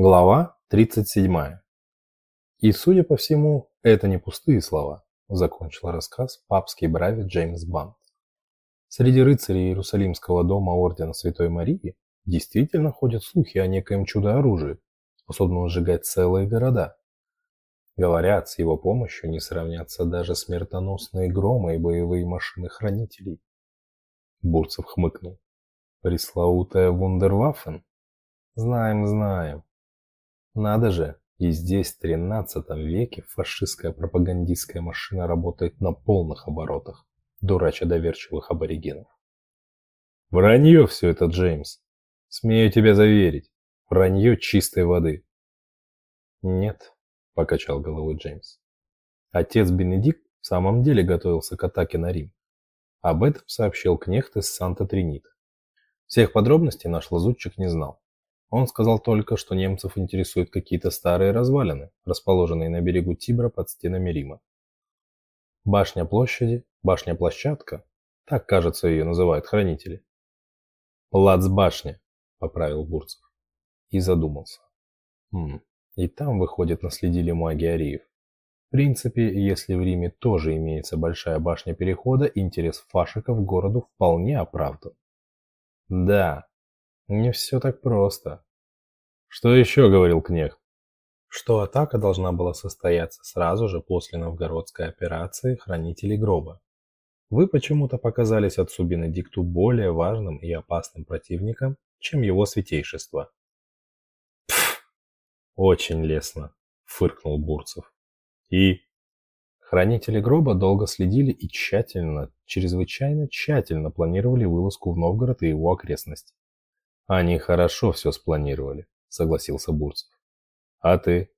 Глава 37. И, судя по всему, это не пустые слова, закончил рассказ папский браве Джеймс Бант. Среди рыцарей Иерусалимского дома Ордена Святой Марии действительно ходят слухи о некоем чудо-оружии, способном сжигать целые города. Говорят, с его помощью не сравнятся даже смертоносные громы и боевые машины хранителей. Бурцев хмыкнул. Пресловутая вундерваффен? Знаем, знаем. Надо же, и здесь, в тринадцатом веке, фашистская пропагандистская машина работает на полных оборотах, дурача доверчивых аборигенов. Вранье все это, Джеймс. Смею тебя заверить. Вранье чистой воды. Нет, покачал головой Джеймс. Отец Бенедикт в самом деле готовился к атаке на Рим. Об этом сообщил кнехт из Санта-Тринита. Всех подробностей наш лазутчик не знал. Он сказал только, что немцев интересуют какие-то старые развалины, расположенные на берегу Тибра под стенами Рима. Башня площади, башня-площадка, так, кажется, ее называют хранители. «Плацбашня», — поправил Бурцев. И задумался. Хм, и там, выходит, наследили маги Ариев. В принципе, если в Риме тоже имеется большая башня перехода, интерес фашиков к городу вполне оправдан. Да, не все так просто. Что еще говорил Кнехт? Что атака должна была состояться сразу же после новгородской операции «Хранители гроба». Вы почему-то показались отцу Бенедикту более важным и опасным противником, чем его святейшество. Пф, очень лестно, фыркнул Бурцев. И хранители гроба долго следили и тщательно, чрезвычайно тщательно планировали вылазку в Новгород и его окрестности. Они хорошо все спланировали, согласился Бурцев. А ты?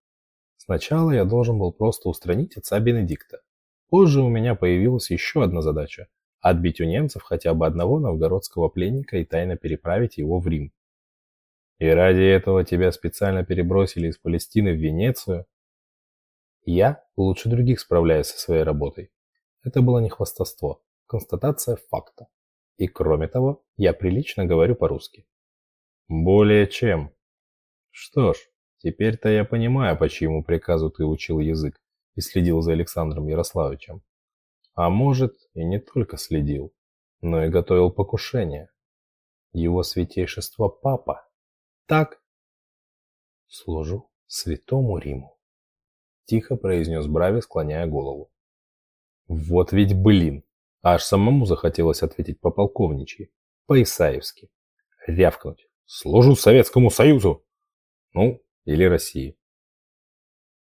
Сначала я должен был просто устранить отца Бенедикта. Позже у меня появилась еще одна задача – отбить у немцев хотя бы одного новгородского пленника и тайно переправить его в Рим. И ради этого тебя специально перебросили из Палестины в Венецию? Я лучше других справляюсь со своей работой. Это было не хвастовство, констатация факта. И кроме того, я прилично говорю по-русски. Более чем. Что ж, теперь-то я понимаю, по чьему приказу ты учил язык и следил за Александром Ярославичем. А может, и не только следил, но и готовил покушение. Его святейшество папа. Так? Служу святому Риму. Тихо произнес Брави, склоняя голову. Вот ведь блин! Аж самому захотелось ответить по-полковничьи, по-исаевски. Рявкнуть. Служу Советскому Союзу! Ну, или России.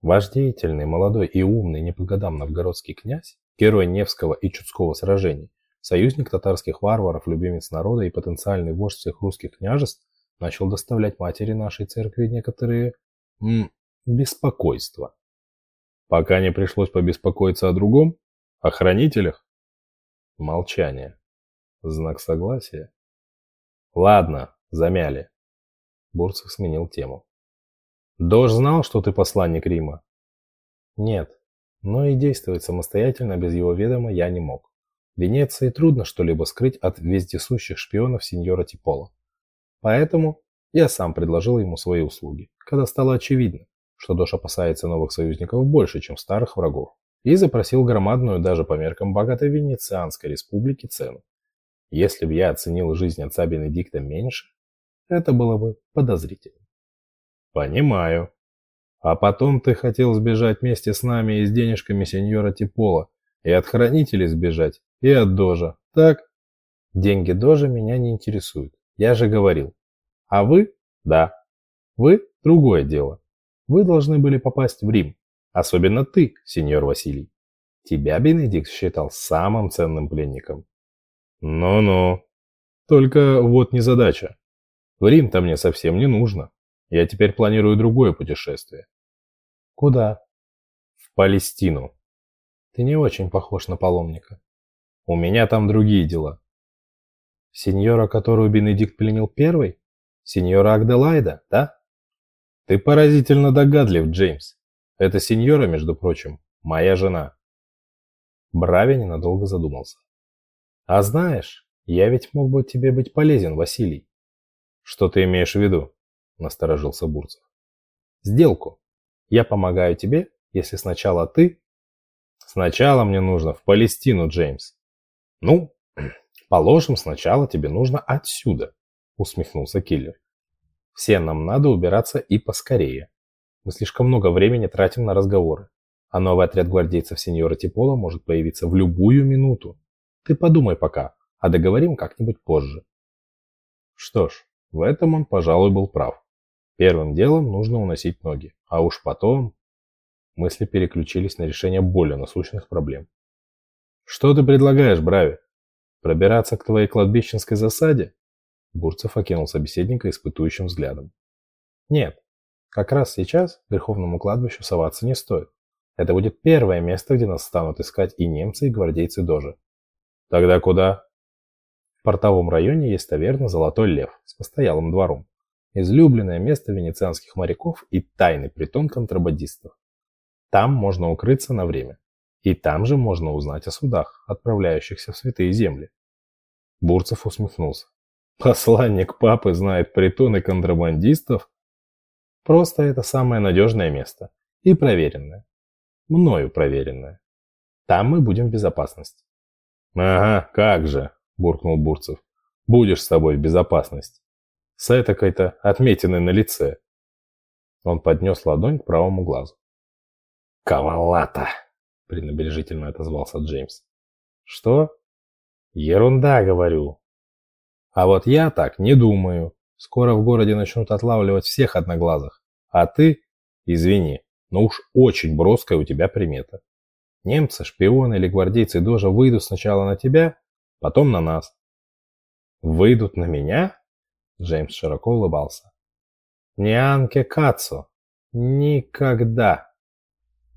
Ваш деятельный, молодой и умный не по годам новгородский князь, герой Невского и Чудского сражений, союзник татарских варваров, любимец народа и потенциальный вождь всех русских княжеств, начал доставлять матери нашей церкви некоторые... М, беспокойства. Пока не пришлось побеспокоиться о другом, о хранителях. Молчание. Знак согласия. Ладно, Замяли. Бурцев сменил тему. Дож знал, что ты посланник Рима? Нет, но и действовать самостоятельно без его ведома я не мог. В Венеции трудно что-либо скрыть от вездесущих шпионов сеньора Типола. Поэтому я сам предложил ему свои услуги, когда стало очевидно, что Дош опасается новых союзников больше, чем старых врагов, и запросил громадную даже по меркам богатой Венецианской республики цену. Если бы я оценил жизнь отца Бенедикта меньше, это было бы подозрительно. Понимаю. А потом ты хотел сбежать вместе с нами и с денежками сеньора Типола, и от хранителей сбежать, и от Дожа, так? Деньги Дожа меня не интересуют, я же говорил. А вы? Да. Вы – другое дело. Вы должны были попасть в Рим. Особенно ты, сеньор Василий. Тебя Бенедикт считал самым ценным пленником. Ну-ну. Только вот незадача. В Рим-то мне совсем не нужно. Я теперь планирую другое путешествие. Куда? В Палестину. Ты не очень похож на паломника. У меня там другие дела. Сеньора, которую Бенедикт пленил первый? Сеньора Агделайда, да? Ты поразительно догадлив, Джеймс. Эта сеньора, между прочим, моя жена. Брави ненадолго задумался. А знаешь, я ведь мог бы тебе быть полезен, Василий. Что ты имеешь в виду? Насторожился Бурцев. Сделку. Я помогаю тебе, если сначала ты... Сначала мне нужно в Палестину, Джеймс. Ну, положим, сначала тебе нужно отсюда, усмехнулся киллер. Все нам надо убираться и поскорее. Мы слишком много времени тратим на разговоры. А новый отряд гвардейцев сеньора Типола может появиться в любую минуту. Ты подумай пока, а договорим как-нибудь позже. Что ж, в этом он, пожалуй, был прав. Первым делом нужно уносить ноги, а уж потом... Мысли переключились на решение более насущных проблем. «Что ты предлагаешь, Брави? Пробираться к твоей кладбищенской засаде?» Бурцев окинул собеседника испытующим взглядом. «Нет, как раз сейчас Верховному кладбищу соваться не стоит. Это будет первое место, где нас станут искать и немцы, и гвардейцы Дожи. Тогда куда? В портовом районе есть таверна «Золотой лев» с постоялым двором. Излюбленное место венецианских моряков и тайный притон контрабандистов. Там можно укрыться на время. И там же можно узнать о судах, отправляющихся в святые земли. Бурцев усмехнулся. Посланник папы знает притоны контрабандистов? Просто это самое надежное место. И проверенное. Мною проверенное. Там мы будем в безопасности. «Ага, как же!» – буркнул Бурцев. «Будешь с тобой в безопасности. С этакой-то отметиной на лице». Он поднес ладонь к правому глазу. «Кавалата!» – пренебрежительно отозвался Джеймс. «Что?» «Ерунда, говорю». «А вот я так не думаю. Скоро в городе начнут отлавливать всех одноглазых. А ты, извини, но уж очень броская у тебя примета. Немцы, шпионы или гвардейцы Дожа выйдут сначала на тебя, потом на нас. Выйдут на меня? Джеймс широко улыбался. Не Анке Кацо. Никогда.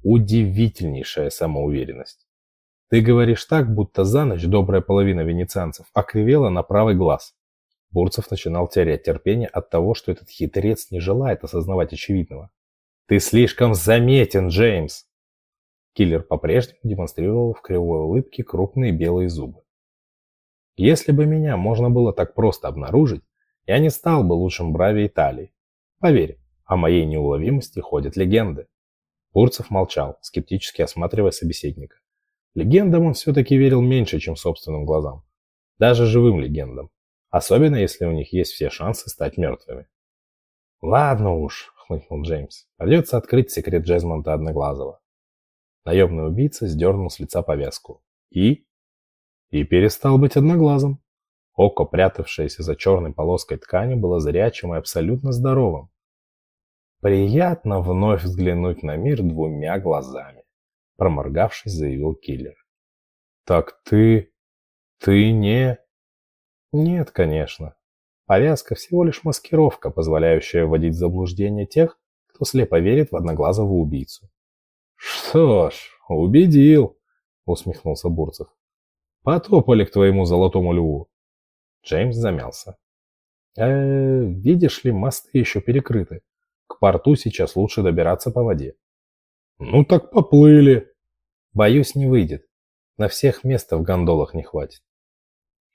Удивительнейшая самоуверенность. Ты говоришь так, будто за ночь добрая половина венецианцев окривела на правый глаз. Бурцев начинал терять терпение от того, что этот хитрец не желает осознавать очевидного. «Ты слишком заметен, Джеймс!» Киллер по-прежнему демонстрировал в кривой улыбке крупные белые зубы. Если бы меня можно было так просто обнаружить, я не стал бы лучшим брави Италии. Поверь, о моей неуловимости ходят легенды. Бурцев молчал, скептически осматривая собеседника. Легендам он все-таки верил меньше, чем собственным глазам. Даже живым легендам. Особенно, если у них есть все шансы стать мертвыми. «Ладно уж», — хмыкнул Джеймс. «Придется открыть секрет Джезмонта Одноглазого. Наемный убийца сдернул с лица повязку. И? И перестал быть одноглазым. Око, прятавшееся за черной полоской ткани, было зрячим и абсолютно здоровым. «Приятно вновь взглянуть на мир двумя глазами», — проморгавшись, заявил киллер. «Так ты... ты не...» «Нет, конечно. Повязка всего лишь маскировка, позволяющая вводить в заблуждение тех, кто слепо верит в одноглазого убийцу. «Что ж, убедил», — усмехнулся Бурцев. «Потопали к твоему золотому льву». Джеймс замялся. «Э, видишь ли, мосты еще перекрыты. К порту сейчас лучше добираться по воде». «Ну так поплыли». «Боюсь, не выйдет. На всех места в гондолах не хватит».